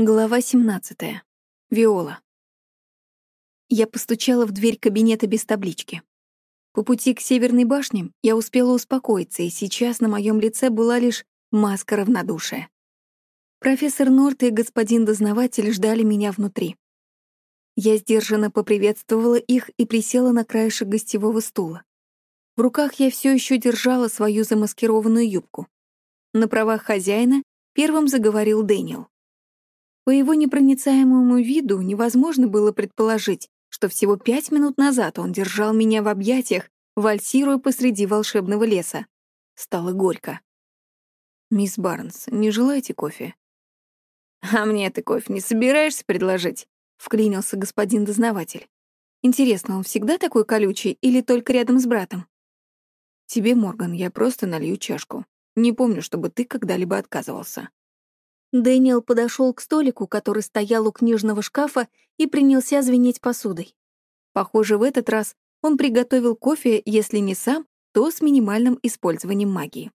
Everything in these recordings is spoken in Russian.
Глава 17. Виола. Я постучала в дверь кабинета без таблички. По пути к Северной башне я успела успокоиться, и сейчас на моем лице была лишь маска равнодушия. Профессор Норт и господин дознаватель ждали меня внутри. Я сдержанно поприветствовала их и присела на краешек гостевого стула. В руках я все еще держала свою замаскированную юбку. На правах хозяина первым заговорил Дэниел. По его непроницаемому виду невозможно было предположить, что всего пять минут назад он держал меня в объятиях, вальсируя посреди волшебного леса. Стало горько. «Мисс Барнс, не желаете кофе?» «А мне ты кофе не собираешься предложить?» — вклинился господин дознаватель. «Интересно, он всегда такой колючий или только рядом с братом?» «Тебе, Морган, я просто налью чашку. Не помню, чтобы ты когда-либо отказывался». Дэниел подошел к столику, который стоял у книжного шкафа, и принялся звенеть посудой. Похоже, в этот раз он приготовил кофе, если не сам, то с минимальным использованием магии.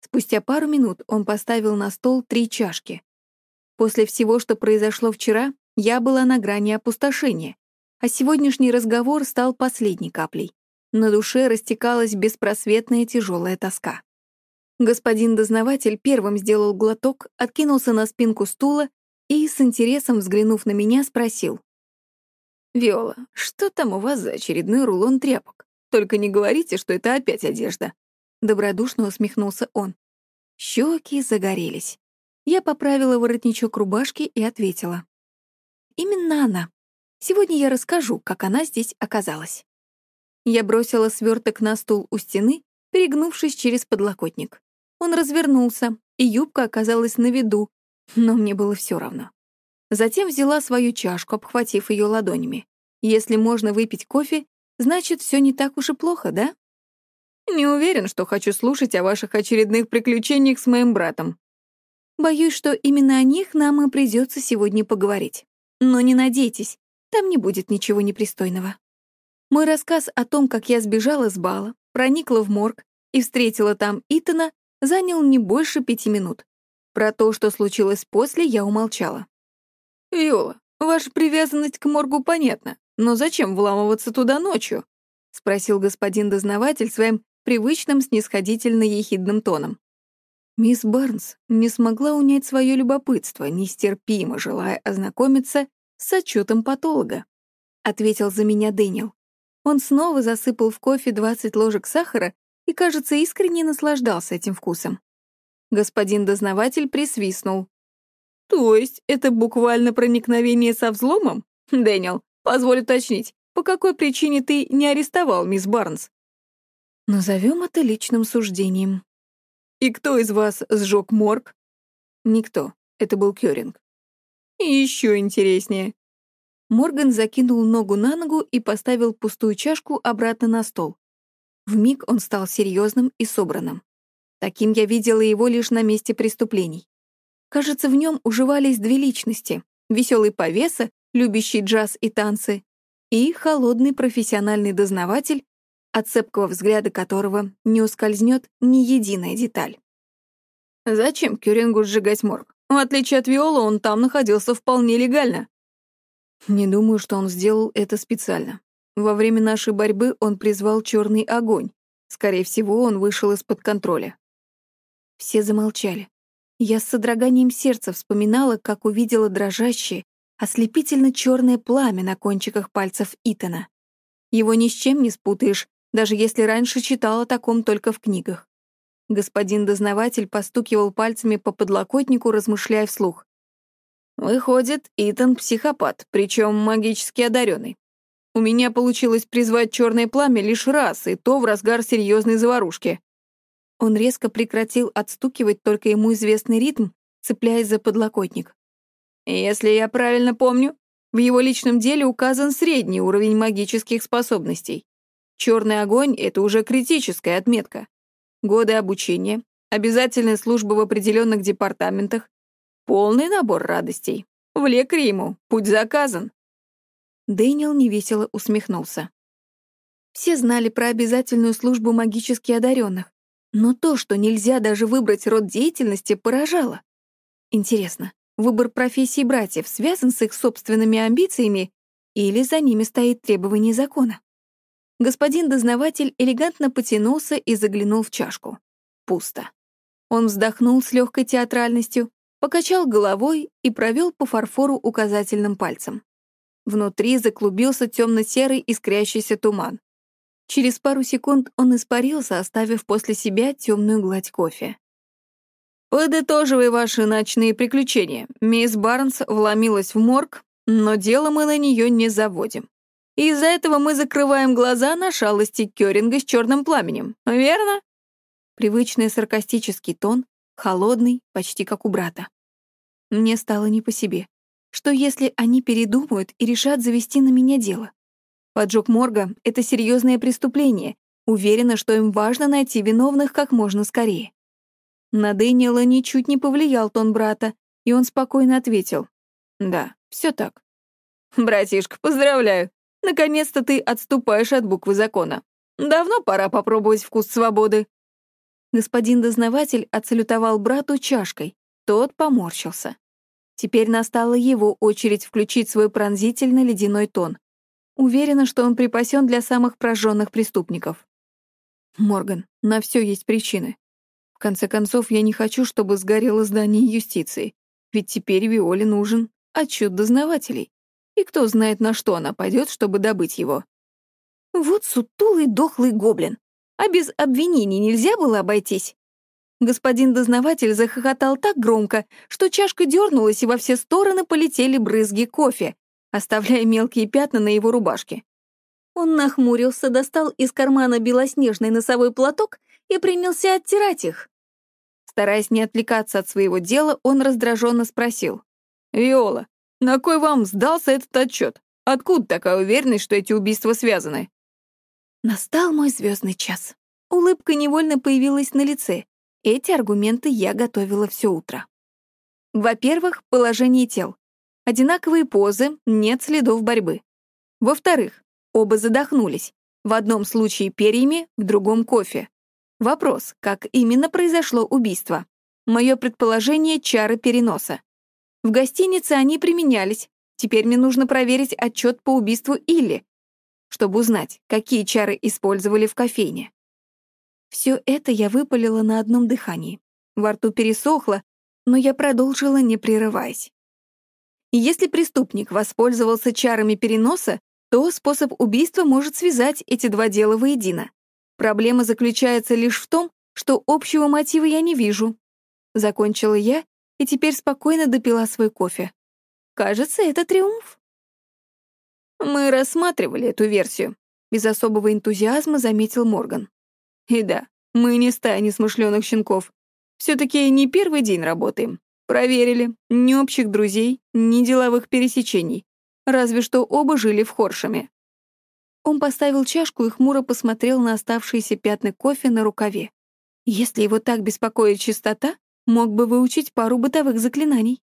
Спустя пару минут он поставил на стол три чашки. После всего, что произошло вчера, я была на грани опустошения, а сегодняшний разговор стал последней каплей. На душе растекалась беспросветная тяжелая тоска. Господин дознаватель первым сделал глоток, откинулся на спинку стула и, с интересом взглянув на меня, спросил. «Виола, что там у вас за очередной рулон тряпок? Только не говорите, что это опять одежда». Добродушно усмехнулся он. Щеки загорелись. Я поправила воротничок рубашки и ответила. «Именно она. Сегодня я расскажу, как она здесь оказалась». Я бросила сверток на стул у стены, перегнувшись через подлокотник. Он развернулся, и юбка оказалась на виду, но мне было все равно. Затем взяла свою чашку, обхватив ее ладонями. Если можно выпить кофе, значит, все не так уж и плохо, да? Не уверен, что хочу слушать о ваших очередных приключениях с моим братом. Боюсь, что именно о них нам и придется сегодня поговорить. Но не надейтесь, там не будет ничего непристойного. Мой рассказ о том, как я сбежала с бала, проникла в морг и встретила там Итана, занял не больше пяти минут. Про то, что случилось после, я умолчала. «Виола, ваша привязанность к моргу понятна, но зачем вламываться туда ночью?» — спросил господин дознаватель своим привычным снисходительно-ехидным тоном. Мисс Барнс не смогла унять свое любопытство, нестерпимо желая ознакомиться с отчетом патолога, — ответил за меня Дэниел. Он снова засыпал в кофе 20 ложек сахара и, кажется, искренне наслаждался этим вкусом. Господин дознаватель присвистнул. «То есть это буквально проникновение со взломом? Дэниел, позволь уточнить, по какой причине ты не арестовал мисс Барнс?» «Назовем это личным суждением». «И кто из вас сжег морг?» «Никто. Это был Кёринг». «Еще интереснее». Морган закинул ногу на ногу и поставил пустую чашку обратно на стол. В миг он стал серьезным и собранным. Таким я видела его лишь на месте преступлений. Кажется, в нем уживались две личности — веселый повеса, любящий джаз и танцы, и холодный профессиональный дознаватель, от цепкого взгляда которого не ускользнет ни единая деталь. Зачем Кюрингу сжигать морг? В отличие от Виола, он там находился вполне легально. Не думаю, что он сделал это специально. Во время нашей борьбы он призвал черный огонь. Скорее всего, он вышел из-под контроля. Все замолчали. Я с содроганием сердца вспоминала, как увидела дрожащее, ослепительно черное пламя на кончиках пальцев Итана. Его ни с чем не спутаешь, даже если раньше читала о таком только в книгах. Господин дознаватель постукивал пальцами по подлокотнику, размышляя вслух. «Выходит, Итан — психопат, причем магически одаренный. У меня получилось призвать черное пламя лишь раз, и то в разгар серьезной заварушки. Он резко прекратил отстукивать только ему известный ритм, цепляясь за подлокотник. Если я правильно помню, в его личном деле указан средний уровень магических способностей. Черный огонь — это уже критическая отметка. Годы обучения, обязательная служба в определенных департаментах, полный набор радостей. В лекаре ему путь заказан. Дэниел невесело усмехнулся. Все знали про обязательную службу магически одаренных, но то, что нельзя даже выбрать род деятельности, поражало. Интересно, выбор профессии братьев связан с их собственными амбициями или за ними стоит требование закона? Господин дознаватель элегантно потянулся и заглянул в чашку. Пусто. Он вздохнул с легкой театральностью, покачал головой и провел по фарфору указательным пальцем. Внутри заклубился темно-серый искрящийся туман. Через пару секунд он испарился, оставив после себя темную гладь кофе. «Подытоживай ваши ночные приключения. Мисс Барнс вломилась в морг, но дело мы на нее не заводим. Из-за этого мы закрываем глаза на шалости Кёринга с черным пламенем, верно?» Привычный саркастический тон, холодный, почти как у брата. Мне стало не по себе. Что если они передумают и решат завести на меня дело? Поджог морга — это серьезное преступление. Уверена, что им важно найти виновных как можно скорее. На Дэниела ничуть не повлиял тон брата, и он спокойно ответил. «Да, все так». «Братишка, поздравляю. Наконец-то ты отступаешь от буквы закона. Давно пора попробовать вкус свободы». Господин дознаватель отсалютовал брату чашкой. Тот поморщился. Теперь настала его очередь включить свой пронзительный ледяной тон. Уверена, что он припасен для самых прожженных преступников. Морган, на все есть причины. В конце концов, я не хочу, чтобы сгорело здание юстиции, ведь теперь Виоле нужен отчет дознавателей. И кто знает, на что она пойдет, чтобы добыть его. Вот сутулый дохлый гоблин. А без обвинений нельзя было обойтись? Господин дознаватель захохотал так громко, что чашка дернулась, и во все стороны полетели брызги кофе, оставляя мелкие пятна на его рубашке. Он нахмурился, достал из кармана белоснежный носовой платок и принялся оттирать их. Стараясь не отвлекаться от своего дела, он раздраженно спросил. «Виола, на кой вам сдался этот отчет? Откуда такая уверенность, что эти убийства связаны?» Настал мой звездный час. Улыбка невольно появилась на лице. Эти аргументы я готовила все утро. Во-первых, положение тел. Одинаковые позы, нет следов борьбы. Во-вторых, оба задохнулись. В одном случае перьями, в другом кофе. Вопрос, как именно произошло убийство? Мое предположение — чары переноса. В гостинице они применялись. Теперь мне нужно проверить отчет по убийству Илли, чтобы узнать, какие чары использовали в кофейне. Все это я выпалила на одном дыхании. Во рту пересохло, но я продолжила, не прерываясь. Если преступник воспользовался чарами переноса, то способ убийства может связать эти два дела воедино. Проблема заключается лишь в том, что общего мотива я не вижу. Закончила я и теперь спокойно допила свой кофе. Кажется, это триумф. Мы рассматривали эту версию, без особого энтузиазма заметил Морган. И да, мы не стая несмышленых щенков. Все-таки не первый день работаем. Проверили. Ни общих друзей, ни деловых пересечений. Разве что оба жили в Хоршеме. Он поставил чашку и хмуро посмотрел на оставшиеся пятна кофе на рукаве. Если его так беспокоит чистота, мог бы выучить пару бытовых заклинаний.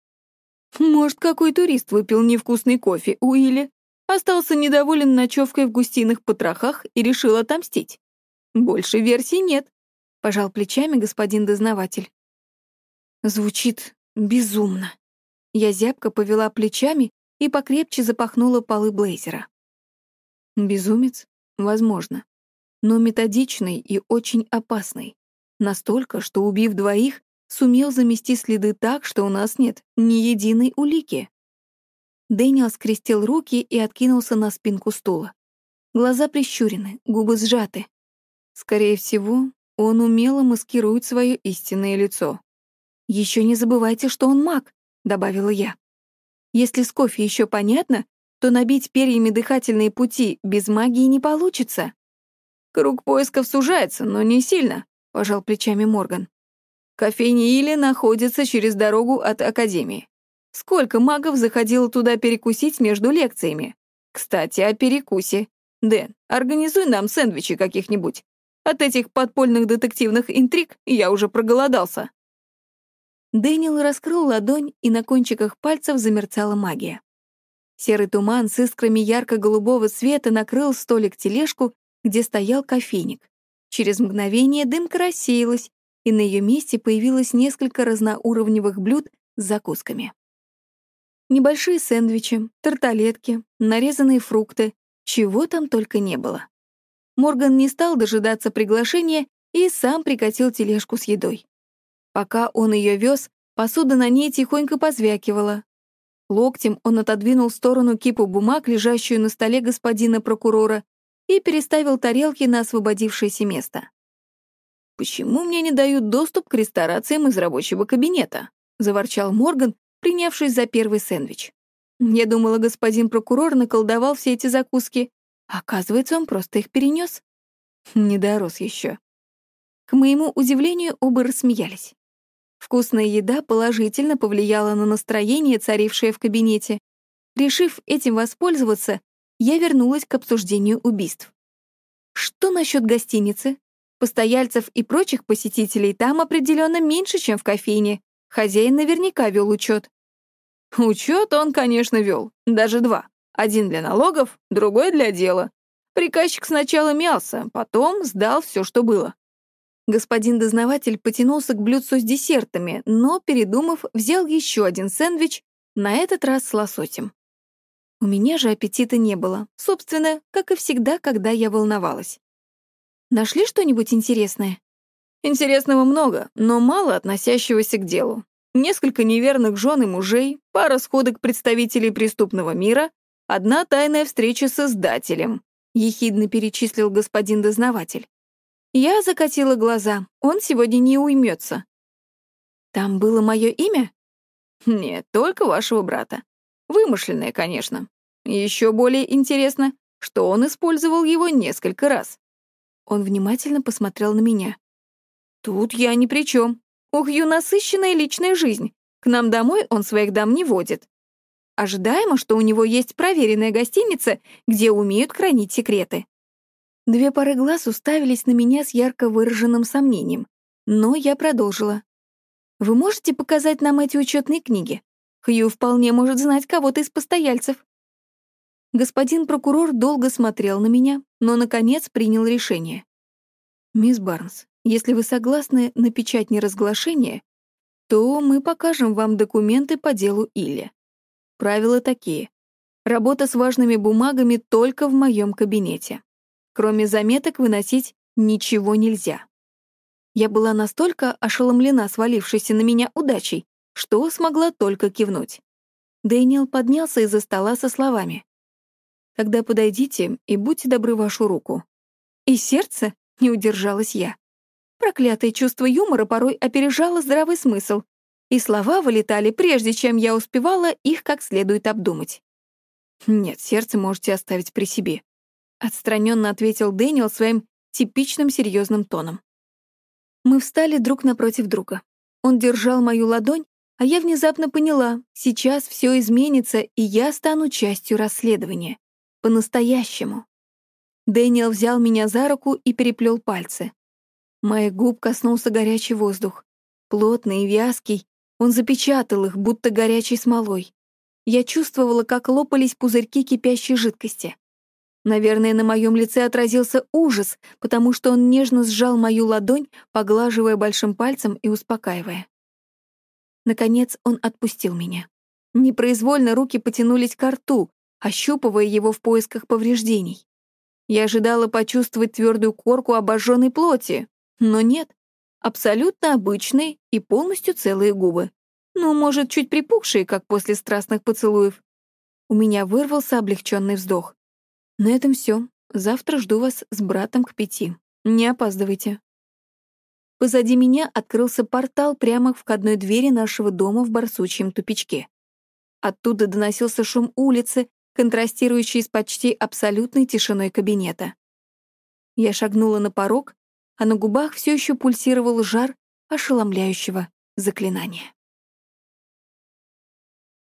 Может, какой турист выпил невкусный кофе у Или, остался недоволен ночевкой в густиных потрохах и решил отомстить. Больше версий нет, — пожал плечами господин дознаватель. Звучит Безумно. Я зябко повела плечами и покрепче запахнула полы блейзера. Безумец? Возможно. Но методичный и очень опасный. Настолько, что, убив двоих, сумел замести следы так, что у нас нет ни единой улики. Дэниел скрестил руки и откинулся на спинку стула. Глаза прищурены, губы сжаты. Скорее всего, он умело маскирует свое истинное лицо. Еще не забывайте, что он маг», — добавила я. «Если с кофе еще понятно, то набить перьями дыхательные пути без магии не получится». «Круг поисков сужается, но не сильно», — пожал плечами Морган. «Кофейня Или находится через дорогу от Академии. Сколько магов заходило туда перекусить между лекциями? Кстати, о перекусе. Дэн, организуй нам сэндвичи каких-нибудь. От этих подпольных детективных интриг я уже проголодался». Дэниел раскрыл ладонь, и на кончиках пальцев замерцала магия. Серый туман с искрами ярко-голубого света накрыл столик-тележку, где стоял кофейник. Через мгновение дымка рассеялась, и на ее месте появилось несколько разноуровневых блюд с закусками. Небольшие сэндвичи, тарталетки, нарезанные фрукты, чего там только не было. Морган не стал дожидаться приглашения и сам прикатил тележку с едой. Пока он ее вез, посуда на ней тихонько позвякивала. Локтем он отодвинул в сторону кипу бумаг, лежащую на столе господина прокурора, и переставил тарелки на освободившееся место. «Почему мне не дают доступ к ресторациям из рабочего кабинета?» — заворчал Морган, принявшись за первый сэндвич. Я думала, господин прокурор наколдовал все эти закуски. Оказывается, он просто их перенес. Не дорос еще. К моему удивлению, оба рассмеялись. Вкусная еда положительно повлияла на настроение, царившее в кабинете. Решив этим воспользоваться, я вернулась к обсуждению убийств. Что насчет гостиницы? Постояльцев и прочих посетителей там определенно меньше, чем в кофейне. Хозяин наверняка вел учет. Учет он, конечно, вел, даже два. Один для налогов, другой для дела. Приказчик сначала мялся, потом сдал все, что было. Господин дознаватель потянулся к блюдцу с десертами, но, передумав, взял еще один сэндвич, на этот раз с лососем. У меня же аппетита не было, собственно, как и всегда, когда я волновалась. Нашли что-нибудь интересное? Интересного много, но мало относящегося к делу. Несколько неверных жен и мужей, пара сходок представителей преступного мира, одна тайная встреча с издателем, ехидно перечислил господин дознаватель. Я закатила глаза. Он сегодня не уймется. Там было мое имя? Нет, только вашего брата. Вымышленное, конечно. Еще более интересно, что он использовал его несколько раз. Он внимательно посмотрел на меня. Тут я ни при чем. У Хью насыщенная личная жизнь. К нам домой он своих дам не водит. Ожидаемо, что у него есть проверенная гостиница, где умеют хранить секреты. Две пары глаз уставились на меня с ярко выраженным сомнением, но я продолжила. «Вы можете показать нам эти учетные книги? Хью вполне может знать кого-то из постояльцев». Господин прокурор долго смотрел на меня, но, наконец, принял решение. «Мисс Барнс, если вы согласны на печать неразглашения, то мы покажем вам документы по делу Илли. Правила такие. Работа с важными бумагами только в моем кабинете. Кроме заметок выносить ничего нельзя. Я была настолько ошеломлена свалившейся на меня удачей, что смогла только кивнуть. Дэниел поднялся из-за стола со словами. «Тогда подойдите и будьте добры вашу руку». И сердце не удержалась я. Проклятое чувство юмора порой опережало здравый смысл, и слова вылетали, прежде чем я успевала их как следует обдумать. «Нет, сердце можете оставить при себе», Отстраненно ответил Дэниел своим типичным серьезным тоном. Мы встали друг напротив друга. Он держал мою ладонь, а я внезапно поняла, сейчас все изменится, и я стану частью расследования. По-настоящему. Дэниел взял меня за руку и переплел пальцы. Моих губ коснулся горячий воздух. Плотный и вязкий, он запечатал их, будто горячей смолой. Я чувствовала, как лопались пузырьки кипящей жидкости. Наверное, на моем лице отразился ужас, потому что он нежно сжал мою ладонь, поглаживая большим пальцем и успокаивая. Наконец он отпустил меня. Непроизвольно руки потянулись к рту, ощупывая его в поисках повреждений. Я ожидала почувствовать твердую корку обожженной плоти, но нет. Абсолютно обычные и полностью целые губы. Ну, может, чуть припухшие, как после страстных поцелуев. У меня вырвался облегченный вздох. На этом все. Завтра жду вас с братом к пяти. Не опаздывайте. Позади меня открылся портал прямо к входной двери нашего дома в Барсучьем тупичке. Оттуда доносился шум улицы, контрастирующий с почти абсолютной тишиной кабинета. Я шагнула на порог, а на губах все еще пульсировал жар ошеломляющего заклинания.